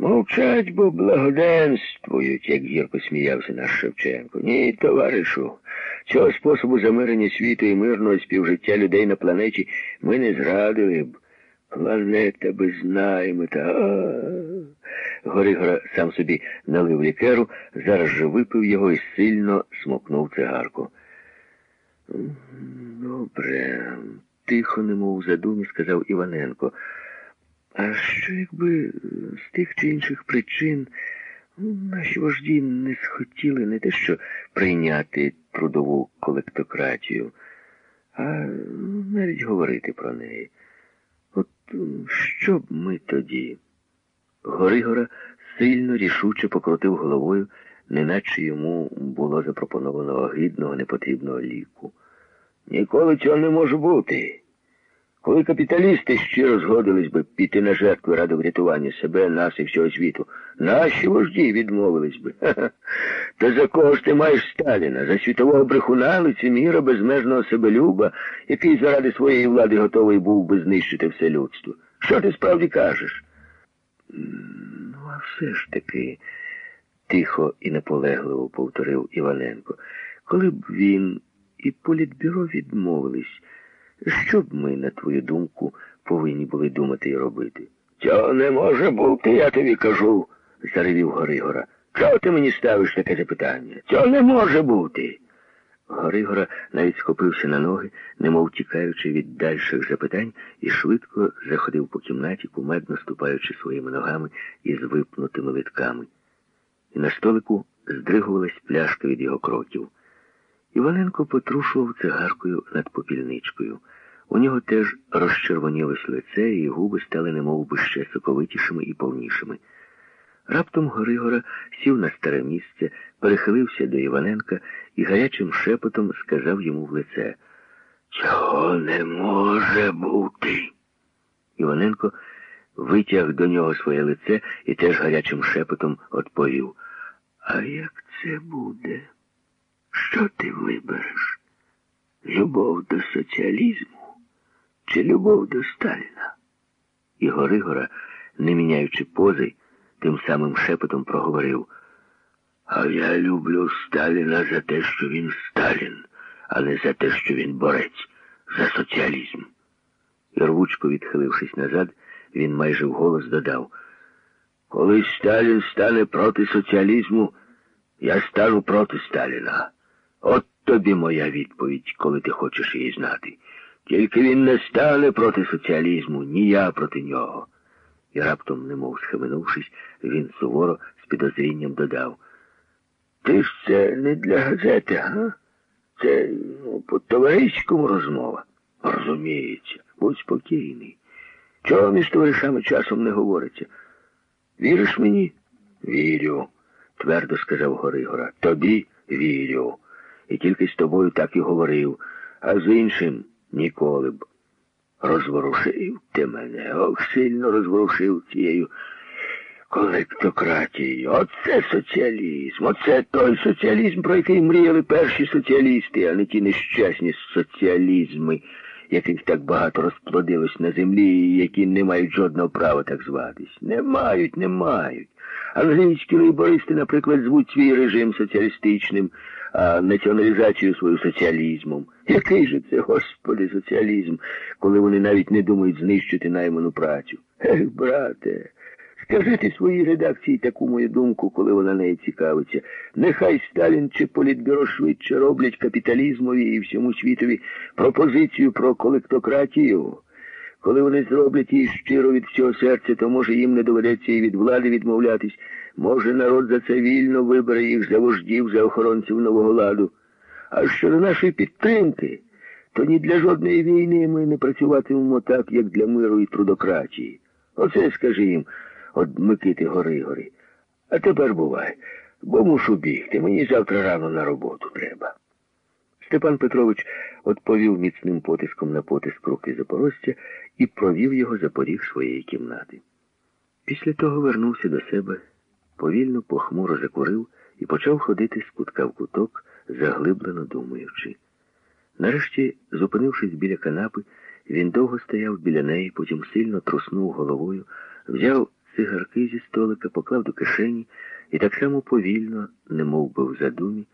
Мовчать, бо благоденствують, як гірко сміявся наш Шевченко. Ні, товаришу, цього способу замирення світу і мирного співжиття людей на планеті ми не зрадили б. Планета без наймита. Горигора сам собі налив лікеру, зараз же випив його і сильно смокнув цигарку. Добре, тихо, немов задумі, сказав Іваненко. А що якби з тих чи інших причин ну, наші вожді не схотіли не те, що прийняти трудову колектократію, а ну, навіть говорити про неї. От що б ми тоді? Горигора сильно рішуче покрутив головою, неначе йому було запропоновано огидного непотрібного ліку. Ніколи цього не може бути. Коли капіталісти щиро згодились би піти на жертву ради врятування себе, нас і всього світу, наші вожді відмовились би. Та за кого ж ти маєш Сталіна? За світового брехуна, лицеміра, безмежного себелюба, який заради своєї влади готовий був би знищити все людство. Що ти справді кажеш? Ну, а все ж таки, тихо і наполегливо повторив Іваненко, коли б він і політбюро відмовились. Що б ми, на твою думку, повинні були думати і робити? Цього не може бути, я тобі кажу, заревів Горигора. Чого ти мені ставиш таке запитання? Цього не може бути. Горигора навіть схопився на ноги, немов тікаючи від дальших запитань, і швидко заходив по кімнаті, кумедно ступаючи своїми ногами із випнутими литками. І на столику здригувалась пляшка від його кроків. Іваненко потрушував цигаркою над попільничкою. У нього теж розчервонілось лице, і губи стали немов би ще соковитішими і повнішими. Раптом Горигора сів на старе місце, перехилився до Іваненка і гарячим шепотом сказав йому в лице Чого не може бути? Іваненко витяг до нього своє лице і теж гарячим шепотом відповів. А як це буде? Що ти вибереш? Любов до соціалізму чи любов до Сталіна? І Горигора, не міняючи пози, тим самим шепотом проговорив. А я люблю Сталіна за те, що він Сталін, а не за те, що він борець за соціалізм. І відхилившись назад, він майже вголос додав. Коли Сталін стане проти соціалізму, я стану проти Сталіна. От тобі моя відповідь, коли ти хочеш її знати. Тільки він не стане проти соціалізму, ні я проти нього. І раптом, немов схаменувшись, він суворо з підозрінням додав. Ти ж це не для газети, га? Це ну, по товариському розмова. Розуміється, будь спокійний. Чого між товаришами часом не говориться? Віриш мені? Вірю, твердо сказав Горигора. Тобі вірю. І тільки з тобою так і говорив, а з іншим ніколи б. Розворушив ти мене, ох, сильно розворушив цією колектократією. Оце соціалізм, оце той соціалізм, про який мріяли перші соціалісти, а не ті нещасні соціалізми, яких так багато розплодилось на землі, і які не мають жодного права так зватись. Не мають, не мають. Англійські лейбористи, наприклад, звуть свій режим соціалістичним а націоналізацію свою соціалізмом. Який же це, господи, соціалізм, коли вони навіть не думають знищити найману працю? Ех, брате, скажи ти своїй редакції таку мою думку, коли вона неї цікавиться. Нехай Сталін чи Політбюро швидше роблять капіталізмові і всьому світові пропозицію про колектократію. Коли вони зроблять її щиро від всього серця, то може їм не доведеться і від влади відмовлятись. Може, народ за це вільно вибере їх за вождів, за охоронців нового ладу. А щодо нашої підтримки, то ні для жодної війни ми не працюватимемо так, як для миру і трудократії. Оце, скажи їм, от Микити Горигорі. А тепер бувай, бо мушу бігти. Мені завтра рано на роботу треба. Степан Петрович відповів міцним потиском на потиск руки запорожця і провів його за поріг своєї кімнати. Після того вернувся до себе повільно, похмуро закурив і почав ходити з кутка в куток, заглиблено думаючи. Нарешті, зупинившись біля канапи, він довго стояв біля неї, потім сильно труснув головою, взяв цигарки зі столика, поклав до кишені і так само повільно, немов би в задумі,